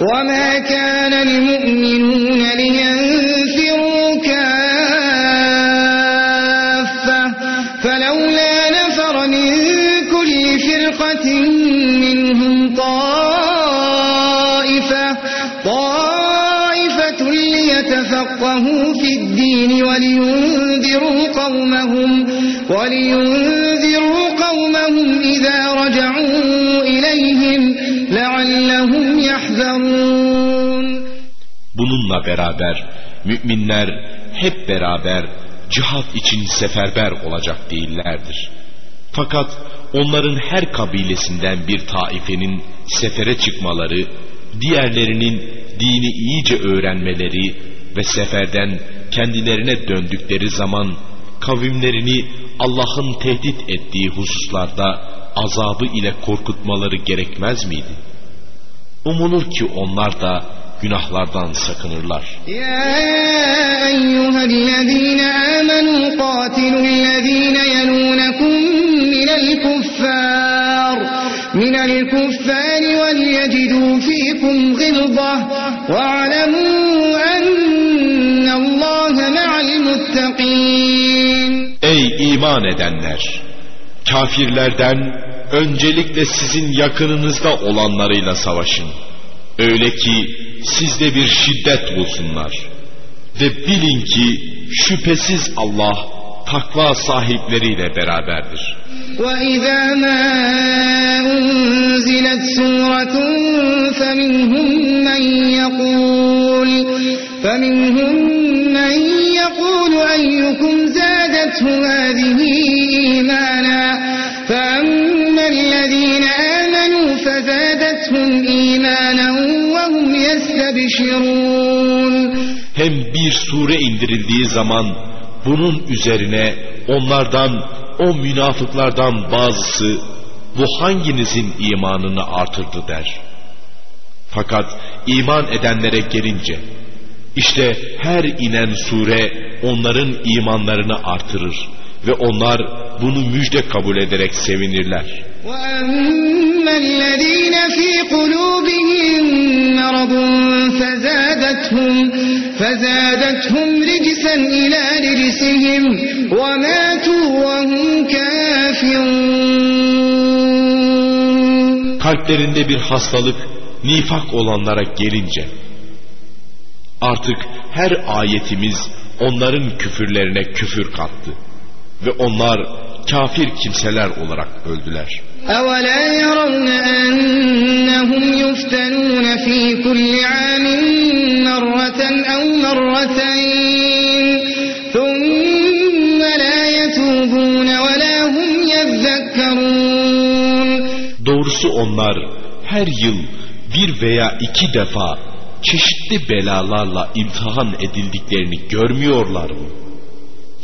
وما كان المؤمنون لينفروا كافة فلولا نفر من كل فرقة منهم طائفة طائفة ليتفقهوا في الدين ولينذروا قومهم ولينذروا قومهم إذا رجعوا لعلهم يحذرون Bununla beraber müminler hep beraber cihat için seferber olacak değillerdir. Fakat onların her kabilesinden bir taifenin sefere çıkmaları, diğerlerinin dini iyice öğrenmeleri ve seferden kendilerine döndükleri zaman kavimlerini Allah'ın tehdit ettiği hususlarda azabı ile korkutmaları gerekmez miydi? Umulur ki onlar da günahlardan sakınırlar. Ya eyyühellezine amenu katilullezine yelunekum minel kuffar minel kuffari vel yecidû fikum gıldah ve alemû ennallâhe me'al muttaqin. Ey iman edenler! Kafirlerden öncelikle sizin yakınınızda olanlarıyla savaşın. Öyle ki sizde bir şiddet bulsunlar. Ve bilin ki şüphesiz Allah takva sahipleriyle beraberdir. وإذا ما أنزلت سورة فمنهم من يقول فمنهم من يقول أيكم زادته هذه إيمانا Hem bir sure indirildiği zaman bunun üzerine onlardan, o münafıklardan bazısı bu hanginizin imanını artırdı der. Fakat iman edenlere gelince işte her inen sure onların imanlarını artırır ve onlar bunu müjde kabul ederek sevinirler. وأما الذين في قلوبهم مرض فزادتهم فزادتهم رجسا إلى رجسهم وماتوا وهم كافرون Kalplerinde bir hastalık, nifak olanlara gelince artık her ayetimiz onların küfürlerine küfür kattı ve onlar kafir kimseler olarak öldüler. أولا يرون أنهم يفتنون في كل عام مرة أو مرتين ثم لا يتوبون ولا هم يذكرون Doğrusu onlar her yıl bir veya iki defa çeşitli belalarla imtihan edildiklerini görmüyorlar mı?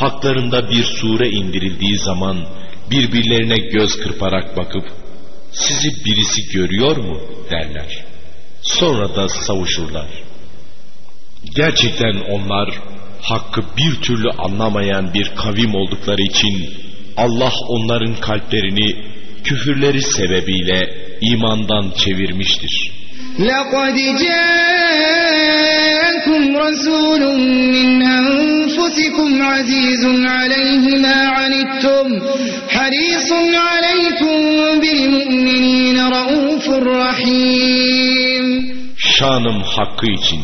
haklarında bir sure indirildiği zaman birbirlerine göz kırparak bakıp sizi birisi görüyor mu derler. Sonra da savuşurlar. Gerçekten onlar hakkı bir türlü anlamayan bir kavim oldukları için Allah onların kalplerini küfürleri sebebiyle imandan çevirmiştir. لقد جاءكم رسول من أنفسكم عزيز عليه ما عنتم حريص عليكم بالمؤمنين رؤوف رحيم Şanım hakkı için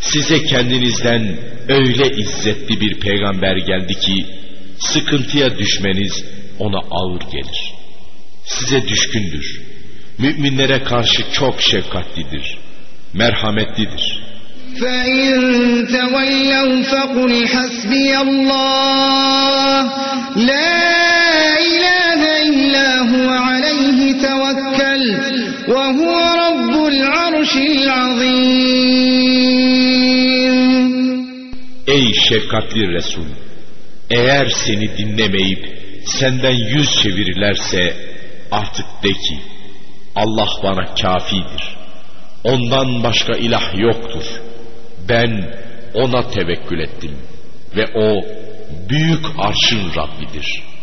size kendinizden öyle izzetli bir peygamber geldi ki sıkıntıya düşmeniz ona ağır gelir. Size düşkündür. Müminlere karşı çok şefkatlidir. Merhametlidir. فإن تولوا فقل حسبي الله لا إله إلا هو عليه توكل وهو رب العرش العظيم Ey şefkatli Resul! Eğer seni dinlemeyip senden yüz çevirirlerse artık de ki Allah bana kafidir. Ondan başka ilah yoktur. Ben ona tevekkül ettim ve o büyük arşın Rabbidir.''